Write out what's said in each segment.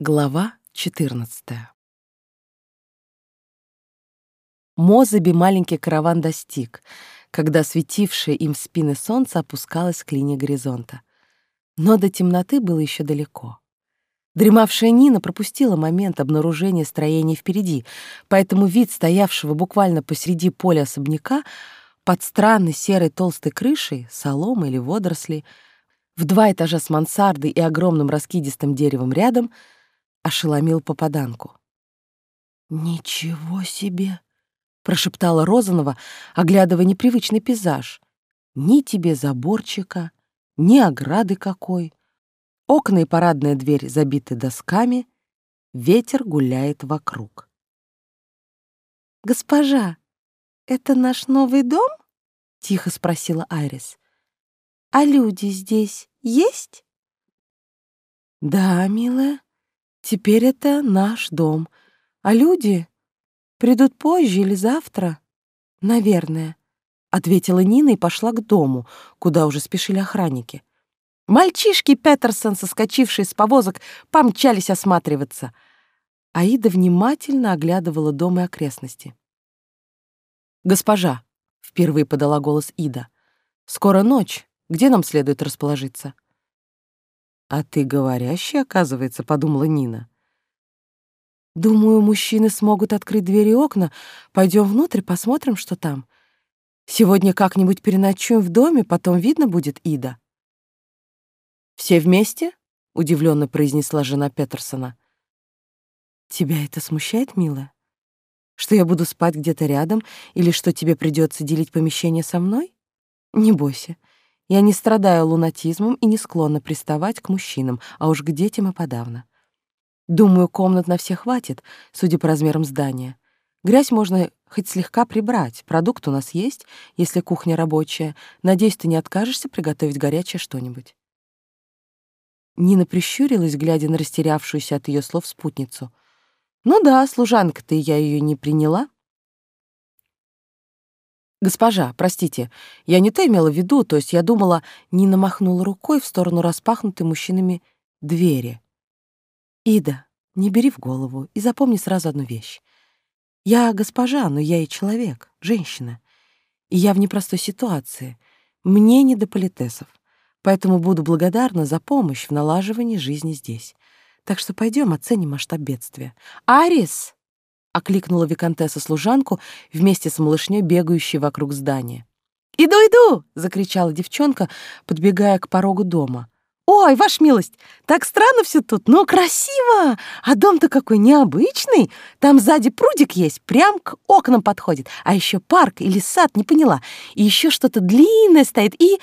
Глава 14 Мозаби маленький караван достиг, когда светившее им в спины солнце опускалось к линии горизонта. Но до темноты было еще далеко. Дремавшая Нина пропустила момент обнаружения строения впереди, поэтому вид стоявшего буквально посреди поля особняка под странной серой толстой крышей, соломы или водоросли, в два этажа с мансардой и огромным раскидистым деревом рядом — ошеломил попаданку. «Ничего себе!» — прошептала Розанова, оглядывая непривычный пейзаж. «Ни тебе заборчика, ни ограды какой. Окна и парадная дверь забиты досками, ветер гуляет вокруг». «Госпожа, это наш новый дом?» — тихо спросила Айрис. «А люди здесь есть?» «Да, милая», Теперь это наш дом, а люди придут позже или завтра, наверное, ответила Нина и пошла к дому, куда уже спешили охранники. Мальчишки Петерсон, соскочившие с повозок, помчались осматриваться. Аида внимательно оглядывала дом и окрестности. «Госпожа», — впервые подала голос Ида, — «скоро ночь. Где нам следует расположиться?» «А ты говорящий, оказывается», — подумала Нина. «Думаю, мужчины смогут открыть двери и окна. Пойдем внутрь, посмотрим, что там. Сегодня как-нибудь переночуем в доме, потом видно будет Ида». «Все вместе?» — удивленно произнесла жена Петерсона. «Тебя это смущает, милая? Что я буду спать где-то рядом или что тебе придется делить помещение со мной? Не бойся, я не страдаю лунатизмом и не склонна приставать к мужчинам, а уж к детям и подавно. Думаю, комнат на всех хватит, судя по размерам здания. Грязь можно хоть слегка прибрать, продукт у нас есть, если кухня рабочая. Надеюсь, ты не откажешься приготовить горячее что-нибудь. Нина прищурилась, глядя на растерявшуюся от ее слов спутницу. «Ну да, служанка-то я ее не приняла, «Госпожа, простите, я не то имела в виду, то есть я думала...» Нина махнула рукой в сторону распахнутой мужчинами двери. «Ида, не бери в голову и запомни сразу одну вещь. Я госпожа, но я и человек, женщина. И я в непростой ситуации. Мне не до политесов, поэтому буду благодарна за помощь в налаживании жизни здесь. Так что пойдем оценим масштаб бедствия. Арис!» Окликнула виконтесса служанку вместе с малышней, бегающей вокруг здания. «Иду, иду!» — закричала девчонка, подбегая к порогу дома. «Ой, ваш милость, так странно все тут, но красиво! А дом-то какой необычный! Там сзади прудик есть, прям к окнам подходит, а еще парк или сад, не поняла, и еще что-то длинное стоит, и...»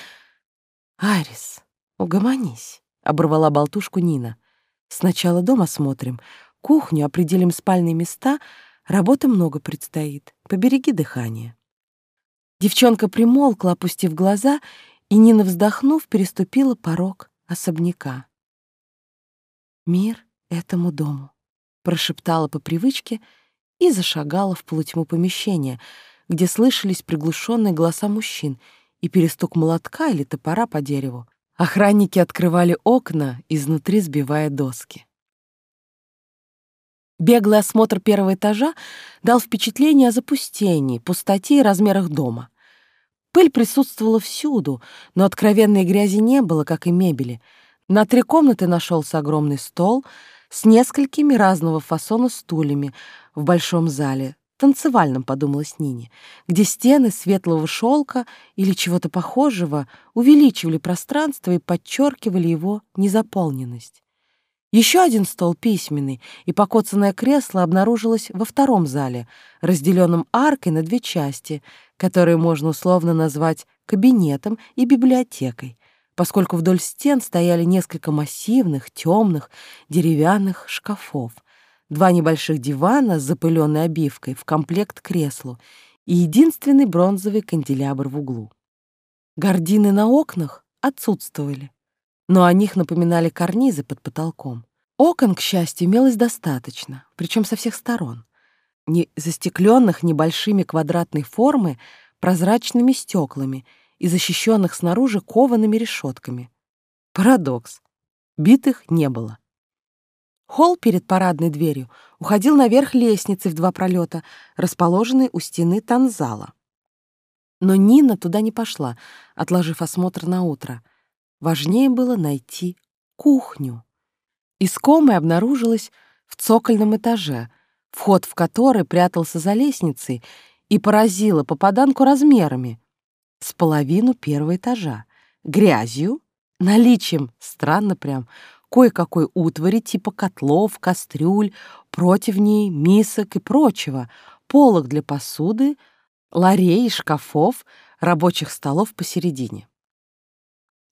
«Арис, угомонись», — оборвала болтушку Нина. «Сначала дом осмотрим, кухню, определим спальные места. Работы много предстоит. Побереги дыхание». Девчонка примолкла, опустив глаза, и Нина, вздохнув, переступила порог особняка. «Мир этому дому», — прошептала по привычке и зашагала в полутьму помещения, где слышались приглушенные голоса мужчин и перестук молотка или топора по дереву. Охранники открывали окна, изнутри сбивая доски. Беглый осмотр первого этажа дал впечатление о запустении, пустоте и размерах дома. Пыль присутствовала всюду, но откровенной грязи не было, как и мебели. На три комнаты нашелся огромный стол с несколькими разного фасона стульями в большом зале, танцевальном, подумалось Нине, где стены светлого шелка или чего-то похожего увеличивали пространство и подчеркивали его незаполненность. Еще один стол письменный и покоцанное кресло обнаружилось во втором зале, разделенном аркой на две части, которые можно условно назвать кабинетом и библиотекой, поскольку вдоль стен стояли несколько массивных, темных, деревянных шкафов, два небольших дивана с запыленной обивкой в комплект креслу и единственный бронзовый канделябр в углу. Гардины на окнах отсутствовали но о них напоминали карнизы под потолком. Окон, к счастью, имелось достаточно, причем со всех сторон. Не застекленных небольшими квадратной формы прозрачными стеклами и защищенных снаружи коваными решетками. Парадокс. Битых не было. Холл перед парадной дверью уходил наверх лестницы в два пролета, расположенной у стены танзала. Но Нина туда не пошла, отложив осмотр на утро. Важнее было найти кухню. Искомая обнаружилась в цокольном этаже, вход в который прятался за лестницей и поразила попаданку размерами с половину первого этажа, грязью, наличием, странно прям, кое-какой утвари типа котлов, кастрюль, противней, мисок и прочего, полок для посуды, ларей шкафов, рабочих столов посередине.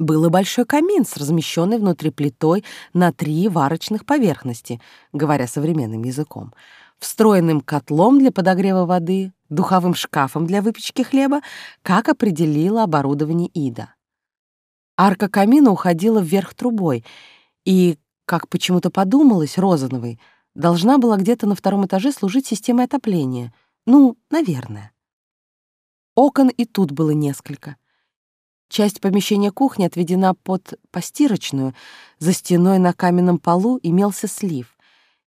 Был и большой камин с размещенной внутри плитой на три варочных поверхности, говоря современным языком, встроенным котлом для подогрева воды, духовым шкафом для выпечки хлеба, как определило оборудование Ида. Арка камина уходила вверх трубой, и, как почему-то подумалось, Розановой, должна была где-то на втором этаже служить системой отопления. Ну, наверное. Окон и тут было несколько. Часть помещения кухни отведена под постирочную. За стеной на каменном полу имелся слив.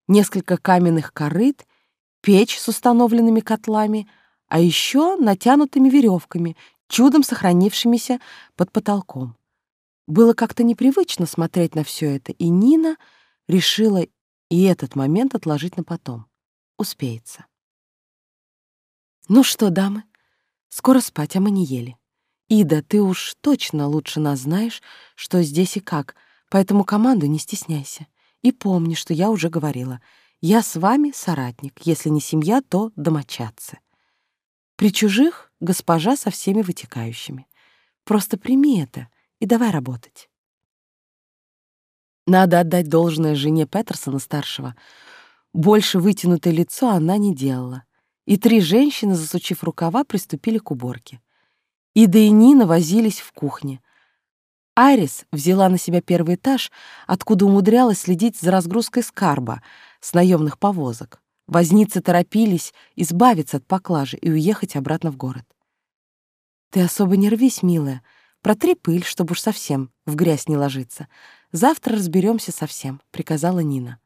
Несколько каменных корыт, печь с установленными котлами, а еще натянутыми веревками, чудом сохранившимися под потолком. Было как-то непривычно смотреть на все это, и Нина решила и этот момент отложить на потом. Успеется. «Ну что, дамы, скоро спать, а мы не ели. Ида, ты уж точно лучше нас знаешь, что здесь и как, поэтому команду не стесняйся. И помни, что я уже говорила. Я с вами соратник, если не семья, то домочадцы. При чужих — госпожа со всеми вытекающими. Просто прими это и давай работать. Надо отдать должное жене Петерсона-старшего. Больше вытянутое лицо она не делала. И три женщины, засучив рукава, приступили к уборке. Ида и Нина возились в кухне. Айрис взяла на себя первый этаж, откуда умудрялась следить за разгрузкой скарба с наемных повозок. Возницы торопились избавиться от поклажи и уехать обратно в город. «Ты особо не рвись, милая», Протри пыль, чтобы уж совсем в грязь не ложиться. Завтра разберемся совсем», — приказала Нина.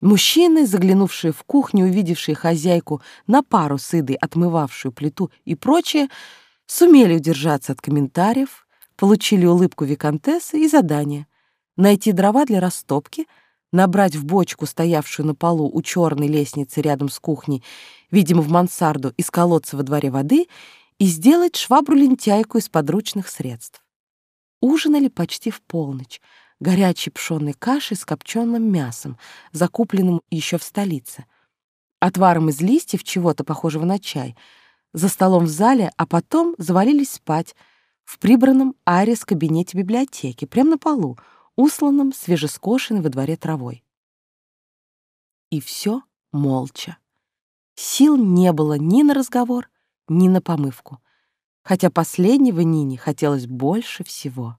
Мужчины, заглянувшие в кухню, увидевшие хозяйку на пару с Идой, отмывавшую плиту и прочее, сумели удержаться от комментариев, получили улыбку виконтессы и задание — найти дрова для растопки, набрать в бочку, стоявшую на полу у черной лестницы рядом с кухней, видимо, в мансарду, из колодца во дворе воды — и сделать швабру-лентяйку из подручных средств. Ужинали почти в полночь, горячей пшённой кашей с копченым мясом, закупленным еще в столице, отваром из листьев чего-то похожего на чай, за столом в зале, а потом завалились спать в прибранном арис кабинете библиотеки, прямо на полу, усланном свежескошенной во дворе травой. И все молча. Сил не было ни на разговор, ни на помывку, хотя последнего Нине хотелось больше всего.